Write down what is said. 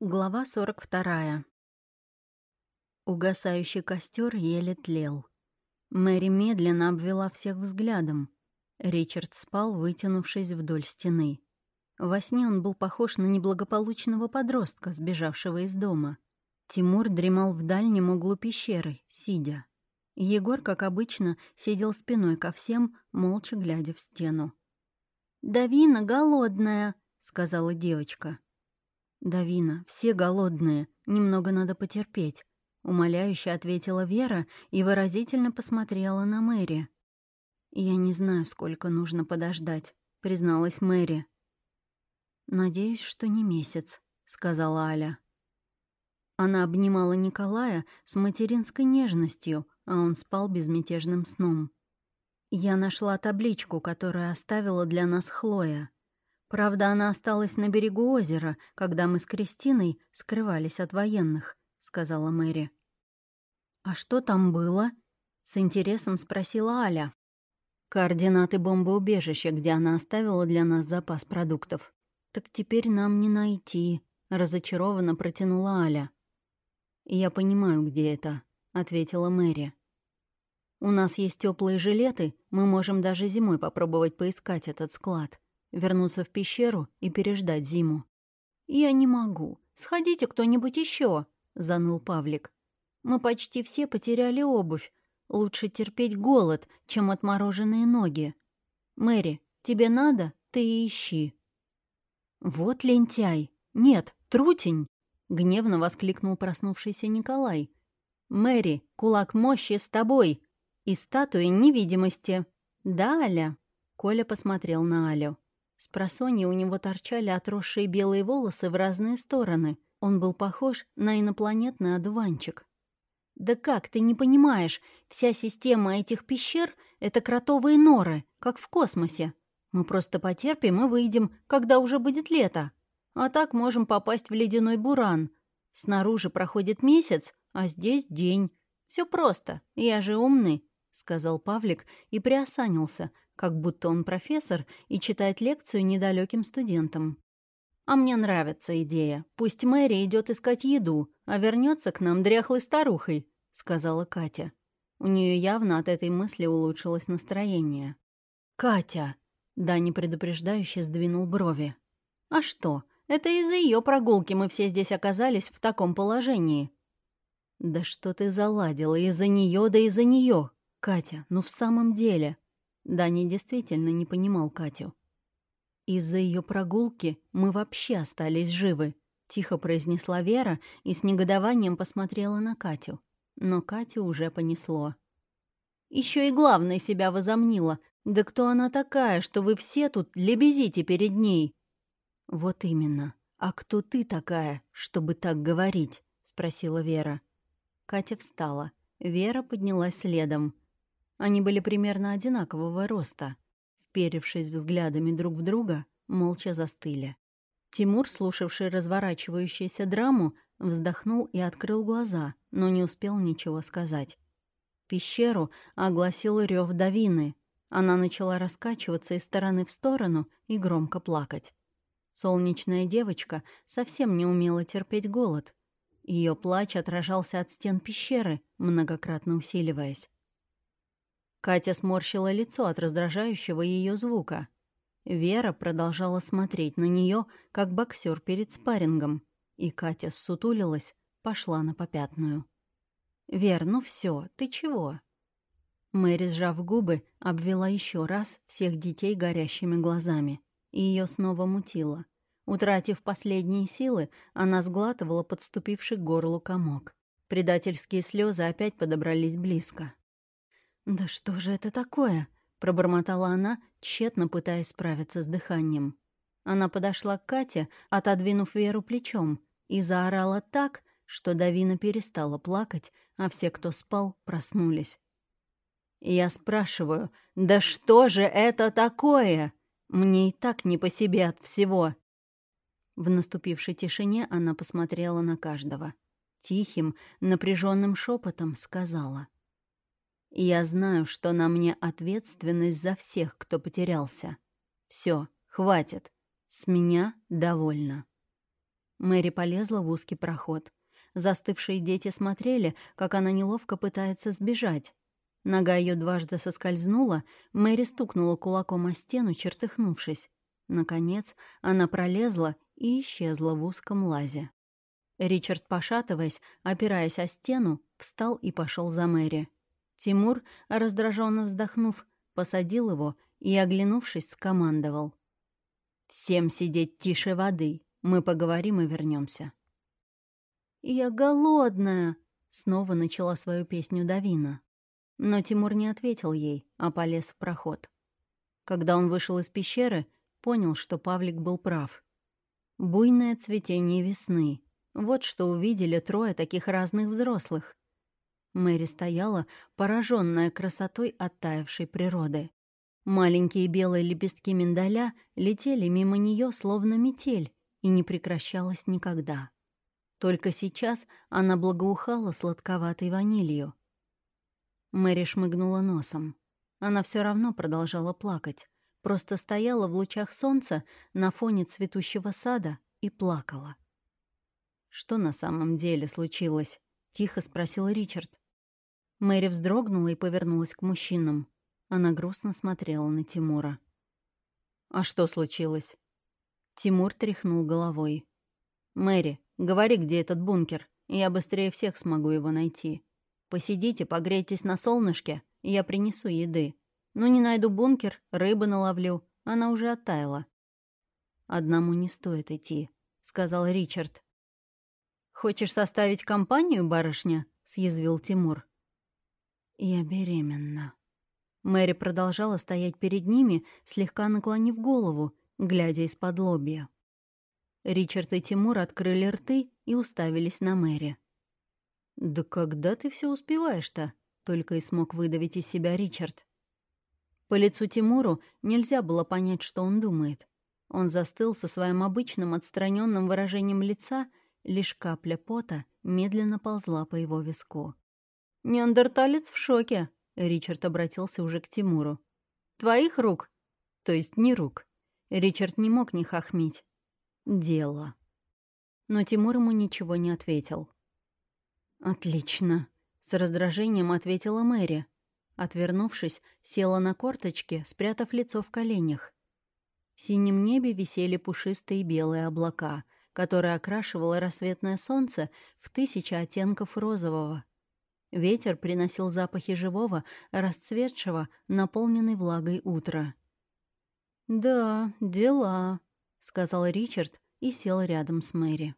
Глава 42. Угасающий костер еле тлел. Мэри медленно обвела всех взглядом. Ричард спал, вытянувшись вдоль стены. Во сне он был похож на неблагополучного подростка, сбежавшего из дома. Тимур дремал в дальнем углу пещеры, сидя. Егор, как обычно, сидел спиной ко всем, молча глядя в стену. «Давина голодная», — сказала девочка. «Давина, все голодные, немного надо потерпеть», — умоляюще ответила Вера и выразительно посмотрела на Мэри. «Я не знаю, сколько нужно подождать», — призналась Мэри. «Надеюсь, что не месяц», — сказала Аля. Она обнимала Николая с материнской нежностью, а он спал безмятежным сном. Я нашла табличку, которую оставила для нас Хлоя. Правда, она осталась на берегу озера, когда мы с Кристиной скрывались от военных, сказала Мэри. А что там было? с интересом спросила Аля. Координаты бомбоубежища, где она оставила для нас запас продуктов. Так теперь нам не найти, разочарованно протянула Аля. Я понимаю, где это, ответила Мэри. У нас есть теплые жилеты, мы можем даже зимой попробовать поискать этот склад вернуться в пещеру и переждать зиму. «Я не могу. Сходите кто-нибудь еще, заныл Павлик. «Мы почти все потеряли обувь. Лучше терпеть голод, чем отмороженные ноги. Мэри, тебе надо? Ты ищи». «Вот лентяй! Нет, трутень!» — гневно воскликнул проснувшийся Николай. «Мэри, кулак мощи с тобой! И статуи невидимости!» «Да, Аля?» — Коля посмотрел на Алю. С просонья у него торчали отросшие белые волосы в разные стороны. Он был похож на инопланетный одуванчик. «Да как, ты не понимаешь, вся система этих пещер — это кротовые норы, как в космосе. Мы просто потерпим и выйдем, когда уже будет лето. А так можем попасть в ледяной буран. Снаружи проходит месяц, а здесь день. Все просто, я же умный», — сказал Павлик и приосанился — как будто он профессор и читает лекцию недалеким студентам. «А мне нравится идея. Пусть Мэри идет искать еду, а вернется к нам дряхлой старухой», — сказала Катя. У нее явно от этой мысли улучшилось настроение. «Катя!» — Дани предупреждающе сдвинул брови. «А что? Это из-за ее прогулки мы все здесь оказались в таком положении». «Да что ты заладила? Из-за нее, да из-за нее, Катя, ну в самом деле...» Дани действительно не понимал Катю. «Из-за ее прогулки мы вообще остались живы», — тихо произнесла Вера и с негодованием посмотрела на Катю. Но Катю уже понесло. Еще и главное себя возомнила. Да кто она такая, что вы все тут лебезите перед ней?» «Вот именно. А кто ты такая, чтобы так говорить?» — спросила Вера. Катя встала. Вера поднялась следом. Они были примерно одинакового роста. Вперевшись взглядами друг в друга, молча застыли. Тимур, слушавший разворачивающуюся драму, вздохнул и открыл глаза, но не успел ничего сказать. Пещеру огласил рев Давины. Она начала раскачиваться из стороны в сторону и громко плакать. Солнечная девочка совсем не умела терпеть голод. Ее плач отражался от стен пещеры, многократно усиливаясь. Катя сморщила лицо от раздражающего ее звука. Вера продолжала смотреть на нее, как боксер перед спаррингом, и Катя ссутулилась, пошла на попятную. «Вер, ну все, ты чего?» Мэри, сжав губы, обвела еще раз всех детей горящими глазами, и ее снова мутило. Утратив последние силы, она сглатывала подступивший к горлу комок. Предательские слезы опять подобрались близко. «Да что же это такое?» — пробормотала она, тщетно пытаясь справиться с дыханием. Она подошла к Кате, отодвинув Веру плечом, и заорала так, что Давина перестала плакать, а все, кто спал, проснулись. «Я спрашиваю, да что же это такое? Мне и так не по себе от всего!» В наступившей тишине она посмотрела на каждого. Тихим, напряженным шепотом сказала. Я знаю, что на мне ответственность за всех, кто потерялся. Все, хватит. С меня довольно. Мэри полезла в узкий проход. Застывшие дети смотрели, как она неловко пытается сбежать. Нога ее дважды соскользнула, Мэри стукнула кулаком о стену, чертыхнувшись. Наконец, она пролезла и исчезла в узком лазе. Ричард, пошатываясь, опираясь о стену, встал и пошел за Мэри. Тимур, раздраженно вздохнув, посадил его и, оглянувшись, скомандовал. «Всем сидеть тише воды. Мы поговорим и вернемся. «Я голодная!» — снова начала свою песню Давина. Но Тимур не ответил ей, а полез в проход. Когда он вышел из пещеры, понял, что Павлик был прав. Буйное цветение весны. Вот что увидели трое таких разных взрослых. Мэри стояла, пораженная красотой оттаившей природы. Маленькие белые лепестки миндаля летели мимо нее, словно метель, и не прекращалась никогда. Только сейчас она благоухала сладковатой ванилью. Мэри шмыгнула носом. Она все равно продолжала плакать, просто стояла в лучах солнца на фоне цветущего сада и плакала. «Что на самом деле случилось?» — тихо спросил Ричард. Мэри вздрогнула и повернулась к мужчинам. Она грустно смотрела на Тимура. «А что случилось?» Тимур тряхнул головой. «Мэри, говори, где этот бункер, я быстрее всех смогу его найти. Посидите, погрейтесь на солнышке, и я принесу еды. Ну, не найду бункер, рыбы наловлю, она уже оттаяла». «Одному не стоит идти», — сказал Ричард. «Хочешь составить компанию, барышня?» — съязвил Тимур. «Я беременна». Мэри продолжала стоять перед ними, слегка наклонив голову, глядя из-под лобья. Ричард и Тимур открыли рты и уставились на Мэри. «Да когда ты все успеваешь-то?» — только и смог выдавить из себя Ричард. По лицу Тимуру нельзя было понять, что он думает. Он застыл со своим обычным отстраненным выражением лица, лишь капля пота медленно ползла по его виску. «Неандерталец в шоке», — Ричард обратился уже к Тимуру. «Твоих рук?» «То есть не рук». Ричард не мог не хохмить. «Дело». Но Тимур ему ничего не ответил. «Отлично», — с раздражением ответила Мэри. Отвернувшись, села на корточки, спрятав лицо в коленях. В синем небе висели пушистые белые облака, которые окрашивало рассветное солнце в тысячи оттенков розового. Ветер приносил запахи живого, расцветшего, наполненной влагой утра. «Да, дела», — сказал Ричард и сел рядом с Мэри.